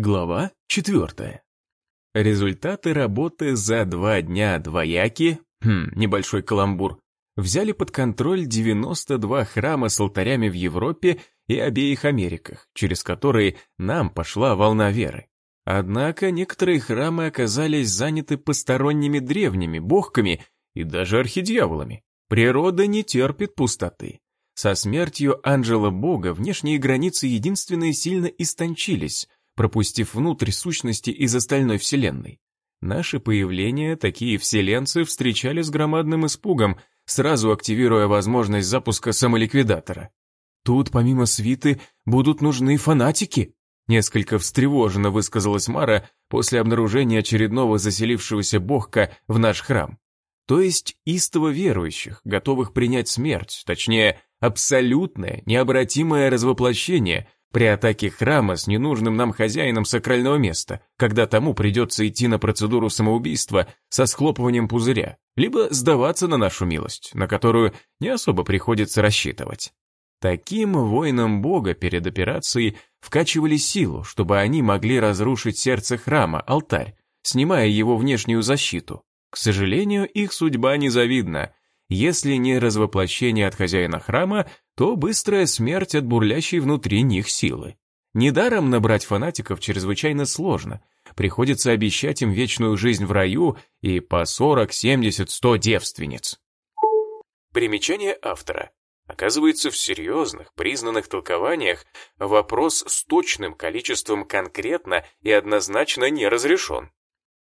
Глава четвертая. Результаты работы за два дня двояки, хм, небольшой каламбур, взяли под контроль 92 храма с алтарями в Европе и обеих Америках, через которые нам пошла волна веры. Однако некоторые храмы оказались заняты посторонними древними богками и даже архидьяволами. Природа не терпит пустоты. Со смертью ангела бога внешние границы единственные сильно истончились, пропустив внутрь сущности из остальной вселенной. Наше появление такие вселенцы встречали с громадным испугом, сразу активируя возможность запуска самоликвидатора. Тут помимо свиты будут нужны фанатики, несколько встревоженно высказалась Мара после обнаружения очередного заселившегося богка в наш храм. То есть истово верующих, готовых принять смерть, точнее, абсолютное, необратимое развоплощение – при атаке храма с ненужным нам хозяином сакрального места, когда тому придется идти на процедуру самоубийства со схлопыванием пузыря, либо сдаваться на нашу милость, на которую не особо приходится рассчитывать. Таким воинам Бога перед операцией вкачивали силу, чтобы они могли разрушить сердце храма, алтарь, снимая его внешнюю защиту. К сожалению, их судьба незавидна. Если не развоплощение от хозяина храма, то быстрая смерть от бурлящей внутри них силы. Недаром набрать фанатиков чрезвычайно сложно. Приходится обещать им вечную жизнь в раю и по 40, 70, 100 девственниц. Примечание автора. Оказывается, в серьезных, признанных толкованиях вопрос с точным количеством конкретно и однозначно не разрешен.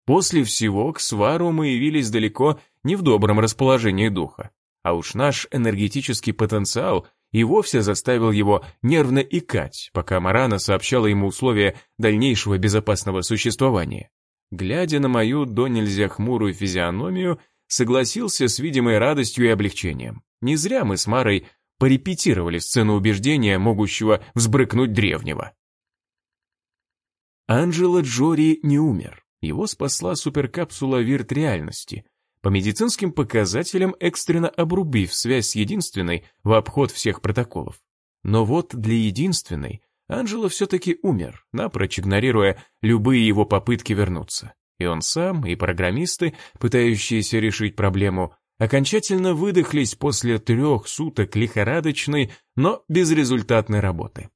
После всего к свару мы явились далеко не в добром расположении духа. А уж наш энергетический потенциал и вовсе заставил его нервно икать, пока Марана сообщала ему условия дальнейшего безопасного существования. Глядя на мою до нельзя хмурую физиономию, согласился с видимой радостью и облегчением. Не зря мы с Марой порепетировали сцену убеждения, могущего взбрыкнуть древнего. Анджело Джори не умер. Его спасла суперкапсула вирт реальности, по медицинским показателям экстренно обрубив связь с единственной в обход всех протоколов. Но вот для единственной Анджело все-таки умер, напрочь игнорируя любые его попытки вернуться. И он сам, и программисты, пытающиеся решить проблему, окончательно выдохлись после трех суток лихорадочной, но безрезультатной работы.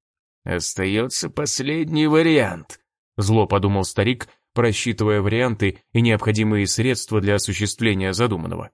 «Остается последний вариант», — зло подумал старик, просчитывая варианты и необходимые средства для осуществления задуманного.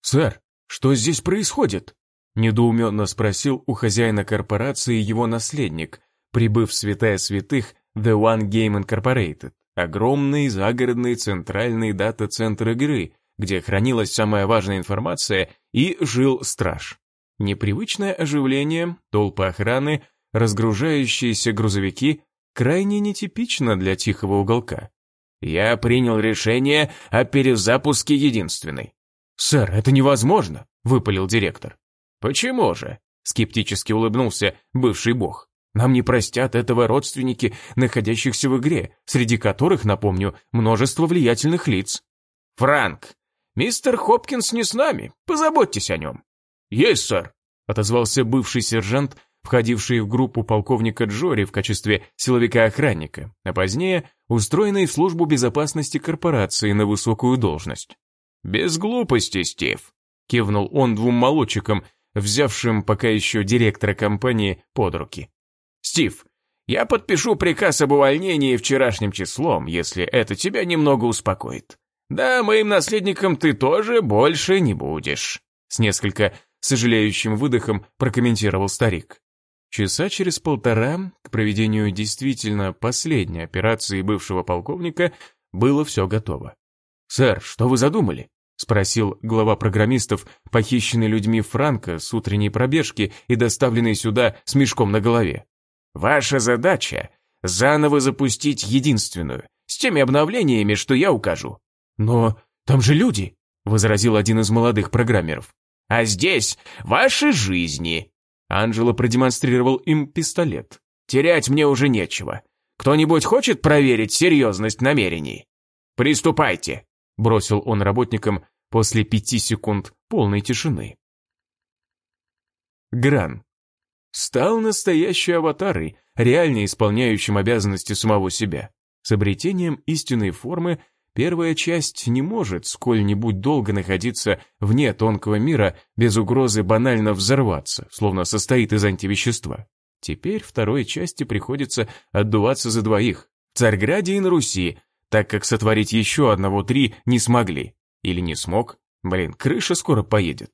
«Сэр, что здесь происходит?» Недоуменно спросил у хозяина корпорации его наследник, прибыв в святая святых The One Game Incorporated, огромный загородный центральный дата-центр игры, где хранилась самая важная информация и жил страж. Непривычное оживление, толпы охраны, разгружающиеся грузовики крайне нетипично для тихого уголка. Я принял решение о перезапуске единственной. «Сэр, это невозможно», — выпалил директор. «Почему же?» — скептически улыбнулся бывший бог. «Нам не простят этого родственники, находящихся в игре, среди которых, напомню, множество влиятельных лиц». «Франк, мистер Хопкинс не с нами, позаботьтесь о нем». «Есть, сэр», — отозвался бывший сержант, входивший в группу полковника Джори в качестве силовика-охранника, а позднее устроенный в службу безопасности корпорации на высокую должность. «Без глупости, Стив», — кивнул он двум молодчикам, взявшим пока еще директора компании под руки. «Стив, я подпишу приказ об увольнении вчерашним числом, если это тебя немного успокоит. Да, моим наследником ты тоже больше не будешь», — с несколько сожалеющим выдохом прокомментировал старик. Часа через полтора к проведению действительно последней операции бывшего полковника было все готово. «Сэр, что вы задумали?» — спросил глава программистов, похищенный людьми Франка с утренней пробежки и доставленный сюда с мешком на голове. «Ваша задача — заново запустить единственную, с теми обновлениями, что я укажу». «Но там же люди!» — возразил один из молодых программеров. «А здесь ваши жизни!» Анджело продемонстрировал им пистолет. «Терять мне уже нечего. Кто-нибудь хочет проверить серьезность намерений?» «Приступайте», — бросил он работникам после пяти секунд полной тишины. Гран. Стал настоящей аватарой, реально исполняющим обязанности самого себя. С обретением истинной формы первая часть не может сколь-нибудь долго находиться вне тонкого мира без угрозы банально взорваться, словно состоит из антивещества. Теперь второй части приходится отдуваться за двоих, в Царьграде и на Руси, так как сотворить еще одного три не смогли. Или не смог? Блин, крыша скоро поедет.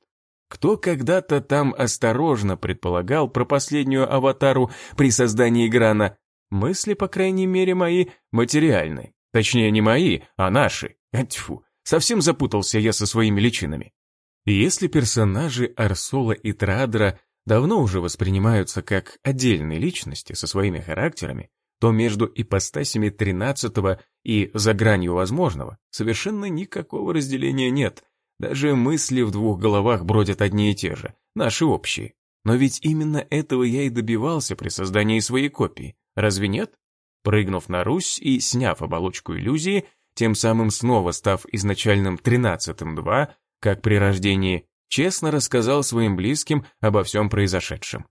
Кто когда-то там осторожно предполагал про последнюю аватару при создании Грана, мысли, по крайней мере, мои материальны. Точнее, не мои, а наши. Тьфу, совсем запутался я со своими личинами. Если персонажи Арсола и Традра давно уже воспринимаются как отдельные личности со своими характерами, то между ипостасями тринадцатого и за гранью возможного совершенно никакого разделения нет. Даже мысли в двух головах бродят одни и те же, наши общие. Но ведь именно этого я и добивался при создании своей копии, разве нет? Прыгнув на Русь и сняв оболочку иллюзии, тем самым снова став изначальным тринадцатым два, как при рождении, честно рассказал своим близким обо всем произошедшем.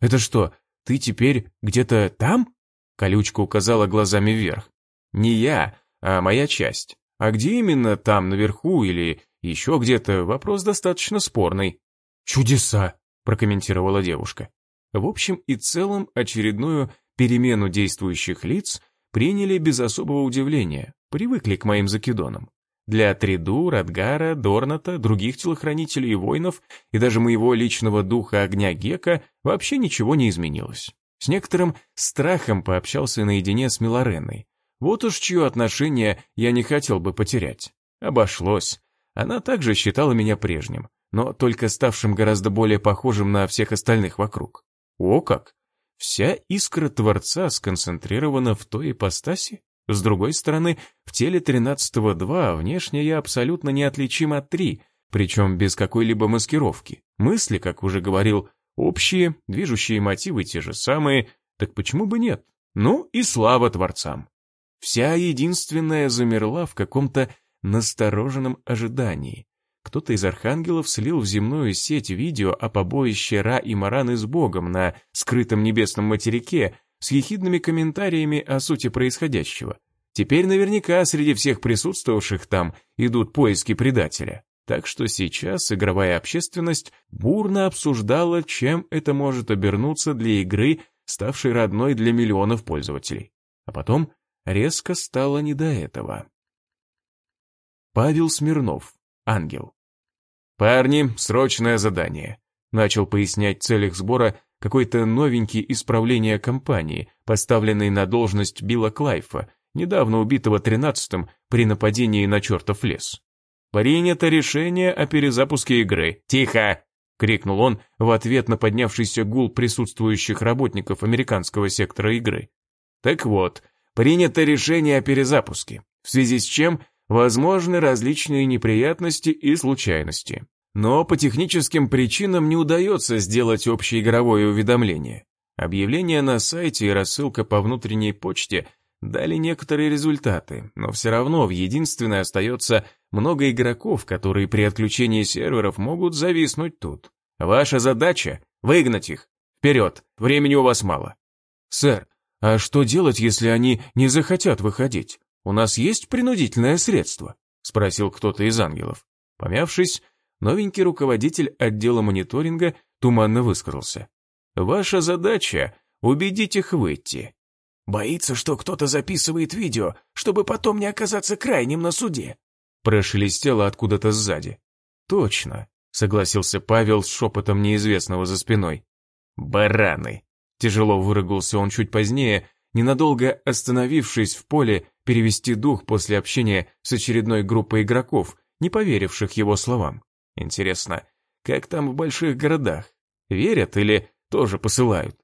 «Это что, ты теперь где-то там?» Колючка указала глазами вверх. «Не я, а моя часть. А где именно там, наверху или еще где-то, вопрос достаточно спорный». «Чудеса!» – прокомментировала девушка. В общем и целом, очередную перемену действующих лиц приняли без особого удивления, привыкли к моим закидонам. Для Триду, Радгара, Дорната, других телохранителей и воинов и даже моего личного духа огня Гека вообще ничего не изменилось. С некоторым страхом пообщался наедине с Милореной. Вот уж чье отношение я не хотел бы потерять. Обошлось. Она также считала меня прежним, но только ставшим гораздо более похожим на всех остальных вокруг. О как! Вся искра Творца сконцентрирована в той ипостаси? С другой стороны, в теле тринадцатого два внешне я абсолютно неотличим от три, причем без какой-либо маскировки. Мысли, как уже говорил, Общие, движущие мотивы те же самые, так почему бы нет? Ну и слава творцам. Вся единственная замерла в каком-то настороженном ожидании. Кто-то из архангелов слил в земную сеть видео о побоище Ра и Мараны с Богом на скрытом небесном материке с ехидными комментариями о сути происходящего. Теперь наверняка среди всех присутствовавших там идут поиски предателя. Так что сейчас игровая общественность бурно обсуждала, чем это может обернуться для игры, ставшей родной для миллионов пользователей. А потом резко стало не до этого. Павел Смирнов, ангел. «Парни, срочное задание», — начал пояснять целях сбора какой-то новенький исправление компании, поставленный на должность Билла Клайфа, недавно убитого тринадцатым при нападении на чертов лес. «Принято решение о перезапуске игры. Тихо!» — крикнул он в ответ на поднявшийся гул присутствующих работников американского сектора игры. Так вот, принято решение о перезапуске, в связи с чем возможны различные неприятности и случайности. Но по техническим причинам не удается сделать общеигровое уведомление. Объявление на сайте и рассылка по внутренней почте дали некоторые результаты, но все равно в единственное остается много игроков, которые при отключении серверов могут зависнуть тут. Ваша задача — выгнать их. Вперед, времени у вас мало. Сэр, а что делать, если они не захотят выходить? У нас есть принудительное средство? Спросил кто-то из ангелов. Помявшись, новенький руководитель отдела мониторинга туманно высказался. Ваша задача — убедить их выйти. Боится, что кто-то записывает видео, чтобы потом не оказаться крайним на суде. Прошелестело откуда-то сзади. Точно, согласился Павел с шепотом неизвестного за спиной. Бараны. Тяжело выругался он чуть позднее, ненадолго остановившись в поле перевести дух после общения с очередной группой игроков, не поверивших его словам. Интересно, как там в больших городах? Верят или тоже посылают?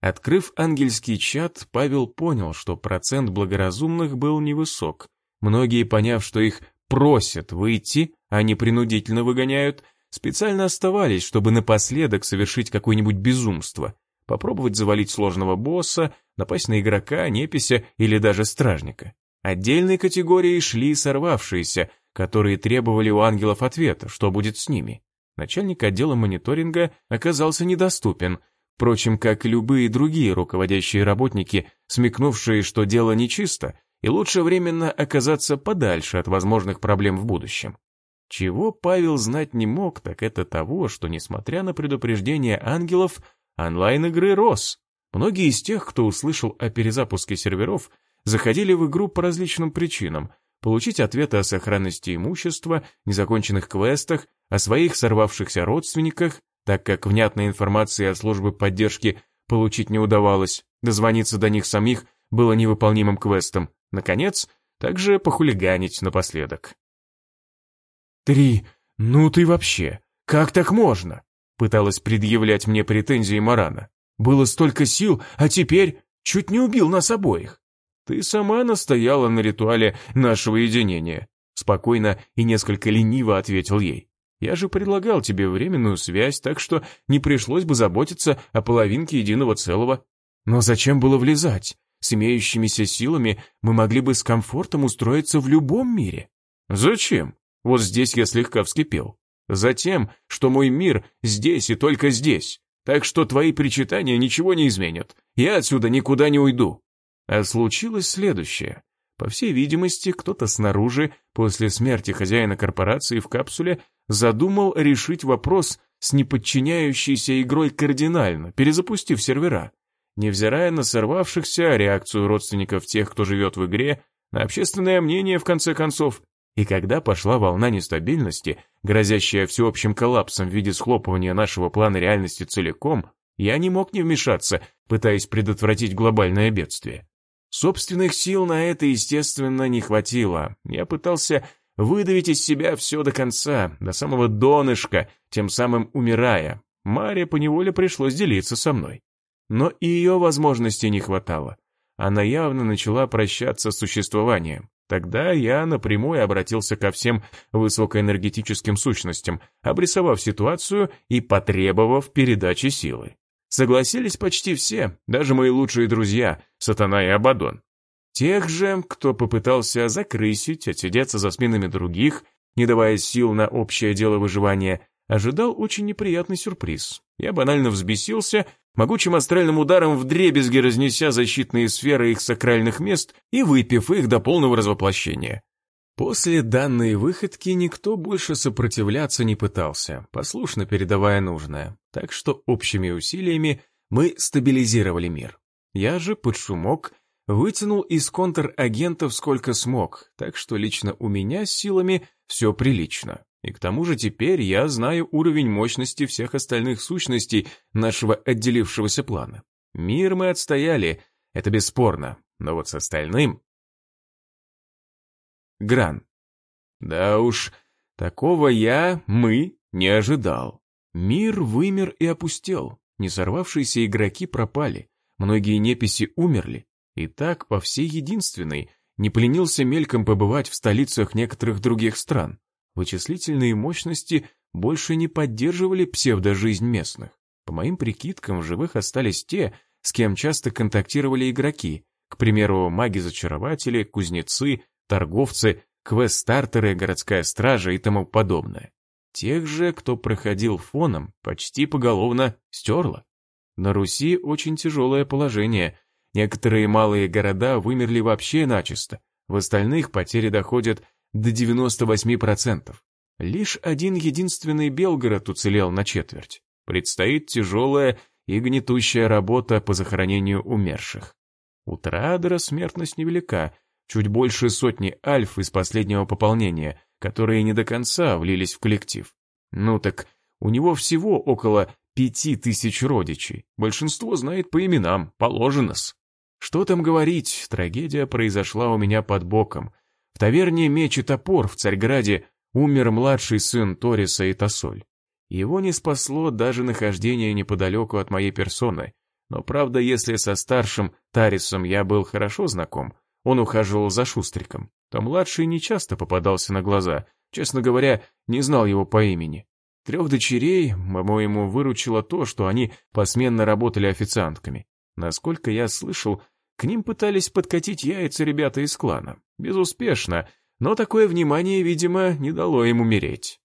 Открыв ангельский чат, Павел понял, что процент благоразумных был невысок. Многие, поняв, что их просят выйти, а не принудительно выгоняют, специально оставались, чтобы напоследок совершить какое-нибудь безумство, попробовать завалить сложного босса, напасть на игрока, непися или даже стражника. Отдельной категорией шли сорвавшиеся, которые требовали у ангелов ответа, что будет с ними. Начальник отдела мониторинга оказался недоступен – впрочем, как и любые другие руководящие работники, смекнувшие, что дело нечисто, и лучше временно оказаться подальше от возможных проблем в будущем. Чего Павел знать не мог, так это того, что, несмотря на предупреждение ангелов, онлайн-игры рос. Многие из тех, кто услышал о перезапуске серверов, заходили в игру по различным причинам, получить ответы о сохранности имущества, незаконченных квестах, о своих сорвавшихся родственниках, так как внятной информации от службы поддержки получить не удавалось, дозвониться до них самих было невыполнимым квестом, наконец, также похулиганить напоследок. «Три, ну ты вообще, как так можно?» Пыталась предъявлять мне претензии Марана. «Было столько сил, а теперь чуть не убил нас обоих». «Ты сама настояла на ритуале нашего единения», спокойно и несколько лениво ответил ей. «Я же предлагал тебе временную связь, так что не пришлось бы заботиться о половинке единого целого. Но зачем было влезать? С имеющимися силами мы могли бы с комфортом устроиться в любом мире». «Зачем?» Вот здесь я слегка вскипел. Затем, что мой мир здесь и только здесь. Так что твои причитания ничего не изменят. Я отсюда никуда не уйду. А случилось следующее. По всей видимости, кто-то снаружи, после смерти хозяина корпорации в капсуле, задумал решить вопрос с неподчиняющейся игрой кардинально, перезапустив сервера. Невзирая на сорвавшихся, реакцию родственников тех, кто живет в игре, на общественное мнение, в конце концов, и когда пошла волна нестабильности, грозящая всеобщим коллапсом в виде схлопывания нашего плана реальности целиком, я не мог не вмешаться, пытаясь предотвратить глобальное бедствие. Собственных сил на это, естественно, не хватило. Я пытался выдавить из себя все до конца, до самого донышка, тем самым умирая. Маре поневоле пришлось делиться со мной. Но и ее возможностей не хватало. Она явно начала прощаться с существованием. Тогда я напрямую обратился ко всем высокоэнергетическим сущностям, обрисовав ситуацию и потребовав передачи силы. Согласились почти все, даже мои лучшие друзья, Сатана и Абадон. Тех же, кто попытался закрысить, отсидеться за спинами других, не давая сил на общее дело выживания, ожидал очень неприятный сюрприз. Я банально взбесился могучим астральным ударом вдребезги разнеся защитные сферы их сакральных мест и выпив их до полного развоплощения. После данной выходки никто больше сопротивляться не пытался, послушно передавая нужное, так что общими усилиями мы стабилизировали мир. Я же под шумок вытянул из контрагентов сколько смог, так что лично у меня с силами все прилично. И к тому же теперь я знаю уровень мощности всех остальных сущностей нашего отделившегося плана. Мир мы отстояли, это бесспорно, но вот с остальным... Гран. Да уж, такого я, мы, не ожидал. Мир вымер и опустел, не сорвавшиеся игроки пропали, многие неписи умерли, и так по всей единственной не поленился мельком побывать в столицах некоторых других стран. Вычислительные мощности больше не поддерживали псевдожизнь местных. По моим прикидкам, в живых остались те, с кем часто контактировали игроки, к примеру, маги-зачарователи, кузнецы, торговцы, квест-стартеры, городская стража и тому подобное. Тех же, кто проходил фоном, почти поголовно стерло. На Руси очень тяжелое положение. Некоторые малые города вымерли вообще начисто. В остальных потери доходят до 98%. Лишь один единственный Белгород уцелел на четверть. Предстоит тяжелая и гнетущая работа по захоронению умерших. У Традера смертность невелика, чуть больше сотни альф из последнего пополнения, которые не до конца влились в коллектив. Ну так, у него всего около пяти тысяч родичей, большинство знает по именам, положено-с. Что там говорить, трагедия произошла у меня под боком, в таверне «Меч и топор» в Царьграде умер младший сын Ториса и Тосоль. Его не спасло даже нахождение неподалеку от моей персоны, но правда, если со старшим Тарисом я был хорошо знаком, он ухаживал за Шустриком, то младший не часто попадался на глаза, честно говоря, не знал его по имени. Трех дочерей, по-моему, выручило то, что они посменно работали официантками. Насколько я слышал, к ним пытались подкатить яйца ребята из клана. Безуспешно, но такое внимание, видимо, не дало им умереть.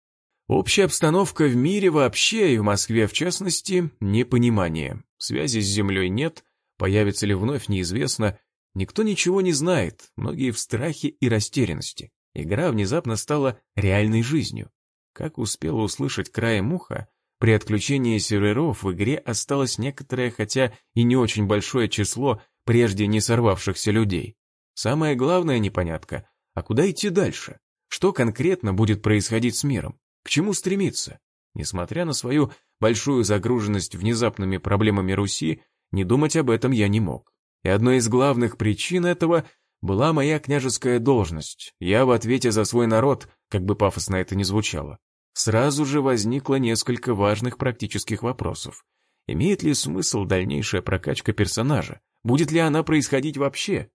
Общая обстановка в мире вообще и в Москве в частности – непонимание. Связи с Землей нет, появится ли вновь неизвестно. Никто ничего не знает, многие в страхе и растерянности. Игра внезапно стала реальной жизнью. Как успела услышать краем уха, при отключении серверов в игре осталось некоторое, хотя и не очень большое число прежде не сорвавшихся людей. Самая главная непонятка, а куда идти дальше? Что конкретно будет происходить с миром? К чему стремиться? Несмотря на свою большую загруженность внезапными проблемами Руси, не думать об этом я не мог. И одной из главных причин этого была моя княжеская должность. Я в ответе за свой народ, как бы пафосно это ни звучало. Сразу же возникло несколько важных практических вопросов. Имеет ли смысл дальнейшая прокачка персонажа? Будет ли она происходить вообще?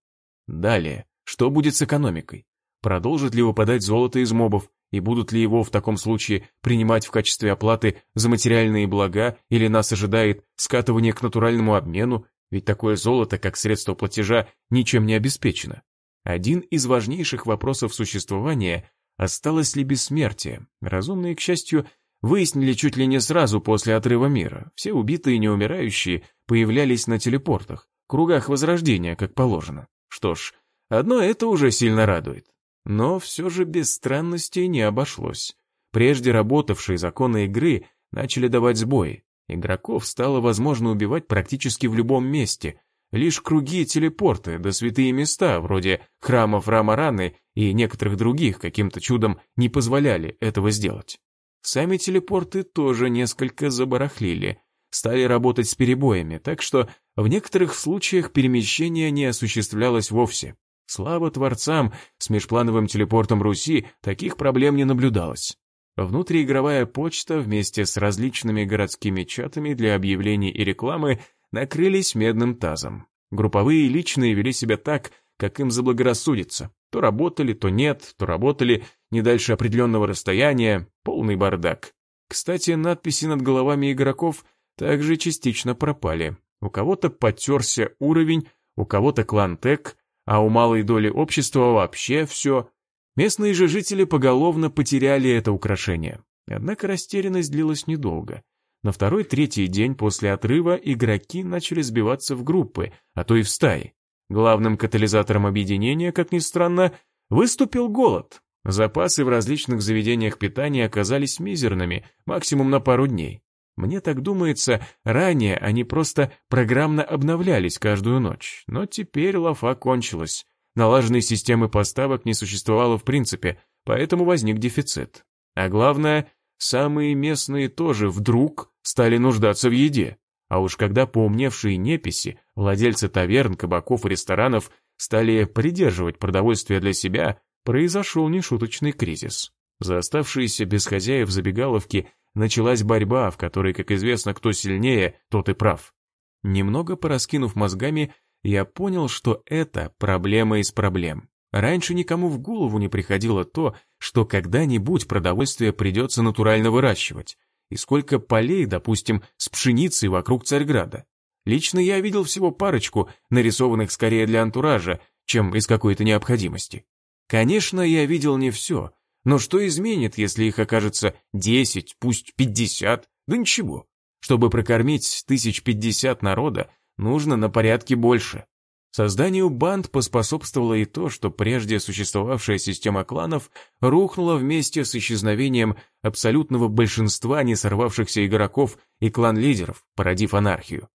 Далее, что будет с экономикой? Продолжит ли выпадать золото из мобов? И будут ли его в таком случае принимать в качестве оплаты за материальные блага, или нас ожидает скатывание к натуральному обмену, ведь такое золото, как средство платежа, ничем не обеспечено. Один из важнейших вопросов существования – осталось ли бессмертие. Разумные, к счастью, выяснили чуть ли не сразу после отрыва мира. Все убитые и неумирающие появлялись на телепортах, кругах возрождения, как положено. Что ж, одно это уже сильно радует. Но все же без странностей не обошлось. Прежде работавшие законы игры начали давать сбои. Игроков стало возможно убивать практически в любом месте. Лишь круги и телепорты, да святые места, вроде храмов Рамараны и некоторых других, каким-то чудом не позволяли этого сделать. Сами телепорты тоже несколько забарахлили, стали работать с перебоями, так что в некоторых случаях перемещение не осуществлялось вовсе. Слава творцам, с межплановым телепортом Руси таких проблем не наблюдалось. Внутриигровая почта вместе с различными городскими чатами для объявлений и рекламы накрылись медным тазом. Групповые и личные вели себя так, как им заблагорассудится. То работали, то нет, то работали не дальше определенного расстояния, полный бардак. Кстати, надписи над головами игроков также частично пропали. У кого-то потерся уровень, у кого-то клан Тек, а у малой доли общества вообще все. Местные же жители поголовно потеряли это украшение. Однако растерянность длилась недолго. На второй-третий день после отрыва игроки начали сбиваться в группы, а то и в стаи. Главным катализатором объединения, как ни странно, выступил голод. Запасы в различных заведениях питания оказались мизерными, максимум на пару дней. Мне так думается, ранее они просто программно обновлялись каждую ночь, но теперь лафа кончилась. Налаженной системы поставок не существовало в принципе, поэтому возник дефицит. А главное, самые местные тоже вдруг стали нуждаться в еде. А уж когда поумневшие неписи, владельцы таверн, кабаков и ресторанов стали придерживать продовольствие для себя, произошел нешуточный кризис. За оставшиеся без хозяев забегаловки началась борьба, в которой, как известно, кто сильнее, тот и прав. Немного пораскинув мозгами, я понял, что это проблема из проблем. Раньше никому в голову не приходило то, что когда-нибудь продовольствие придется натурально выращивать. И сколько полей, допустим, с пшеницей вокруг Царьграда. Лично я видел всего парочку, нарисованных скорее для антуража, чем из какой-то необходимости. Конечно, я видел не все, но что изменит, если их окажется 10, пусть 50? Да ничего. Чтобы прокормить тысяч пятьдесят народа, нужно на порядке больше. Созданию банд поспособствовало и то, что прежде существовавшая система кланов рухнула вместе с исчезновением абсолютного большинства не сорвавшихся игроков и клан-лидеров, породив анархию.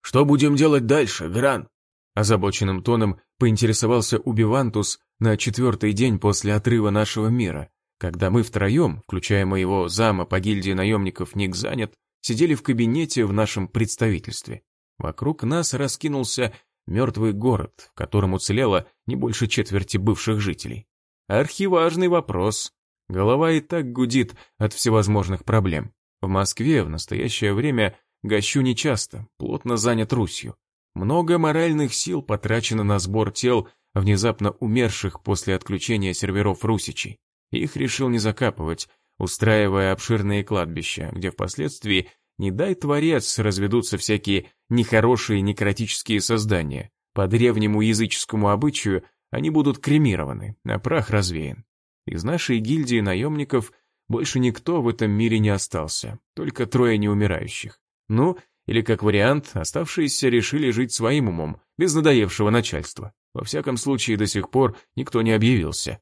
«Что будем делать дальше, Гран?» Озабоченным тоном поинтересовался Убивантус на четвертый день после отрыва нашего мира, когда мы втроем, включая моего зама по гильдии наемников Ник Занят, сидели в кабинете в нашем представительстве. Вокруг нас раскинулся мертвый город, в котором уцелело не больше четверти бывших жителей. Архиважный вопрос. Голова и так гудит от всевозможных проблем. В Москве в настоящее время гощу нечасто, плотно занят Русью. Много моральных сил потрачено на сбор тел внезапно умерших после отключения серверов русичей. Их решил не закапывать, устраивая обширные кладбища, где впоследствии, не дай творец, разведутся всякие нехорошие некротические создания. По древнему языческому обычаю они будут кремированы, а прах развеян. Из нашей гильдии наемников больше никто в этом мире не остался, только трое неумирающих. Ну, Или, как вариант, оставшиеся решили жить своим умом, без надоевшего начальства. Во всяком случае, до сих пор никто не объявился.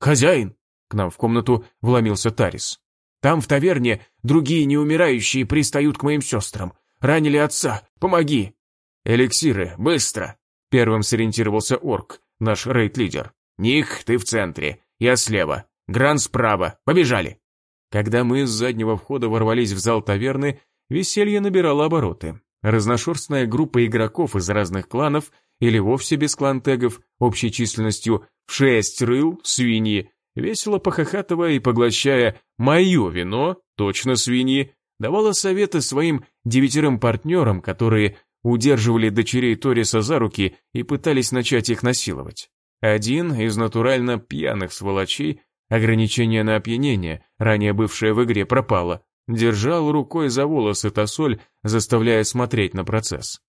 «Хозяин!» — к нам в комнату вломился Тарис. «Там, в таверне, другие неумирающие пристают к моим сестрам. Ранили отца. Помоги!» «Эликсиры, быстро!» — первым сориентировался орк, наш рейд-лидер. «Ник, ты в центре. Я слева. Гран справа. Побежали!» Когда мы с заднего входа ворвались в зал таверны, веселье набирало обороты. Разношерстная группа игроков из разных кланов или вовсе без клан-тегов, общей численностью в шесть рыл, свиньи, весело похохатывая и поглощая «моё вино», точно свиньи, давала советы своим девятерым партнерам, которые удерживали дочерей Ториса за руки и пытались начать их насиловать. Один из натурально пьяных сволочей, ограничение на опьянение, ранее бывшее в игре, пропало, держал рукой за волосы Тосоль, заставляя смотреть на процесс.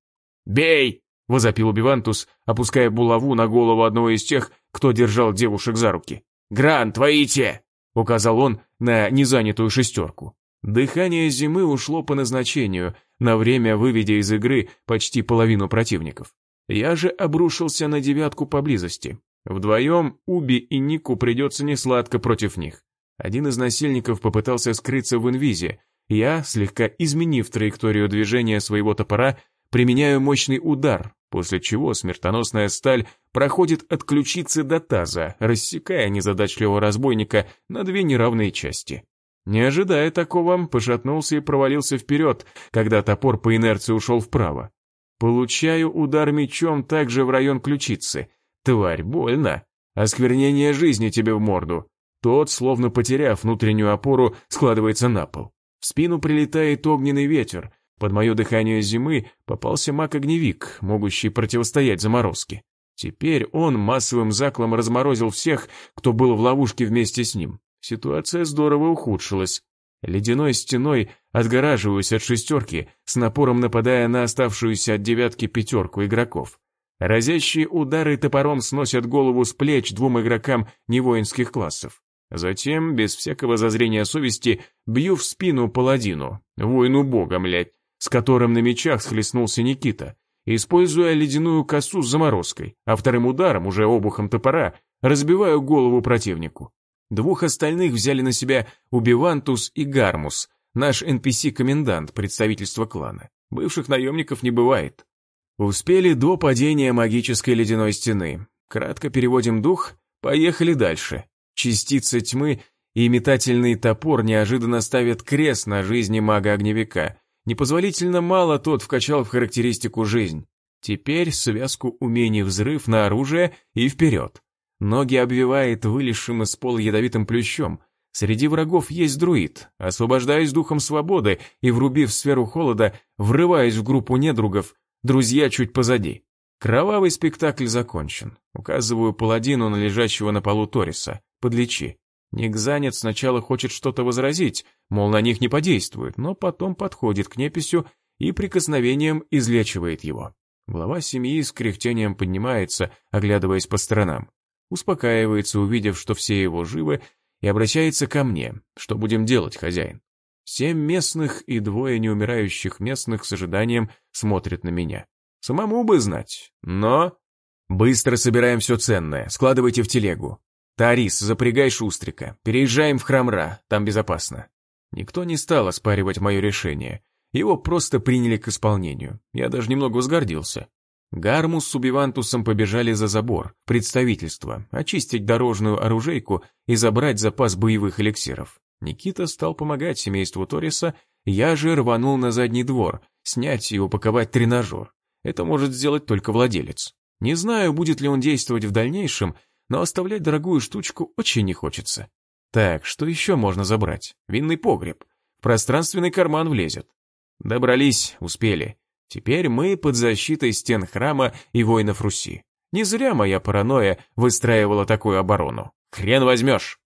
«Бей!» — возопил Бивантус, опуская булаву на голову одного из тех, кто держал девушек за руки. «Гран, твои те!» — указал он на незанятую шестерку. Дыхание зимы ушло по назначению, на время выведя из игры почти половину противников. Я же обрушился на девятку поблизости. Вдвоем Уби и Нику придется несладко против них. Один из насильников попытался скрыться в инвизе. Я, слегка изменив траекторию движения своего топора, применяю мощный удар, после чего смертоносная сталь проходит от ключицы до таза, рассекая незадачливого разбойника на две неравные части. Не ожидая такого, пошатнулся и провалился вперед, когда топор по инерции ушел вправо. Получаю удар мечом также в район ключицы. Тварь, больно. Осквернение жизни тебе в морду. Тот, словно потеряв внутреннюю опору, складывается на пол. В спину прилетает огненный ветер. Под мое дыхание зимы попался маг-огневик, могущий противостоять заморозке. Теперь он массовым заклом разморозил всех, кто был в ловушке вместе с ним. Ситуация здорово ухудшилась. Ледяной стеной отгораживаюсь от шестерки, с напором нападая на оставшуюся от девятки пятерку игроков. Разящие удары топором сносят голову с плеч двум игрокам невоинских классов. Затем, без всякого зазрения совести, бью в спину паладину, воину бога, млядь, с которым на мечах схлестнулся Никита, используя ледяную косу с заморозкой, а вторым ударом, уже обухом топора, разбиваю голову противнику. Двух остальных взяли на себя Убивантус и Гармус, наш NPC-комендант представительства клана. Бывших наемников не бывает. Успели до падения магической ледяной стены. Кратко переводим дух, поехали дальше. Частица тьмы и метательный топор неожиданно ставят крест на жизни мага-огневика. Непозволительно мало тот вкачал в характеристику жизнь. Теперь связку умений взрыв на оружие и вперед. Ноги обвивает вылезшим из пола ядовитым плющом. Среди врагов есть друид. Освобождаясь духом свободы и врубив сферу холода, врываясь в группу недругов, друзья чуть позади. Кровавый спектакль закончен. Указываю паладину на лежащего на полу Ториса. Подлечи. Ник сначала хочет что-то возразить, мол, на них не подействует, но потом подходит к неписью и прикосновением излечивает его. Глава семьи с кряхтением поднимается, оглядываясь по сторонам успокаивается, увидев, что все его живы, и обращается ко мне. Что будем делать, хозяин? Семь местных и двое неумирающих местных с ожиданием смотрят на меня. Самому бы знать, но... Быстро собираем все ценное, складывайте в телегу. Тарис, запрягай шустрика, переезжаем в Храмра, там безопасно. Никто не стал оспаривать мое решение. Его просто приняли к исполнению. Я даже немного возгордился. Гармус с Убивантусом побежали за забор, представительство, очистить дорожную оружейку и забрать запас боевых эликсиров. Никита стал помогать семейству Ториса, я же рванул на задний двор, снять и упаковать тренажер. Это может сделать только владелец. Не знаю, будет ли он действовать в дальнейшем, но оставлять дорогую штучку очень не хочется. Так, что еще можно забрать? Винный погреб. В пространственный карман влезет. Добрались, успели. Теперь мы под защитой стен храма и воинов Руси. Не зря моя паранойя выстраивала такую оборону. Хрен возьмешь.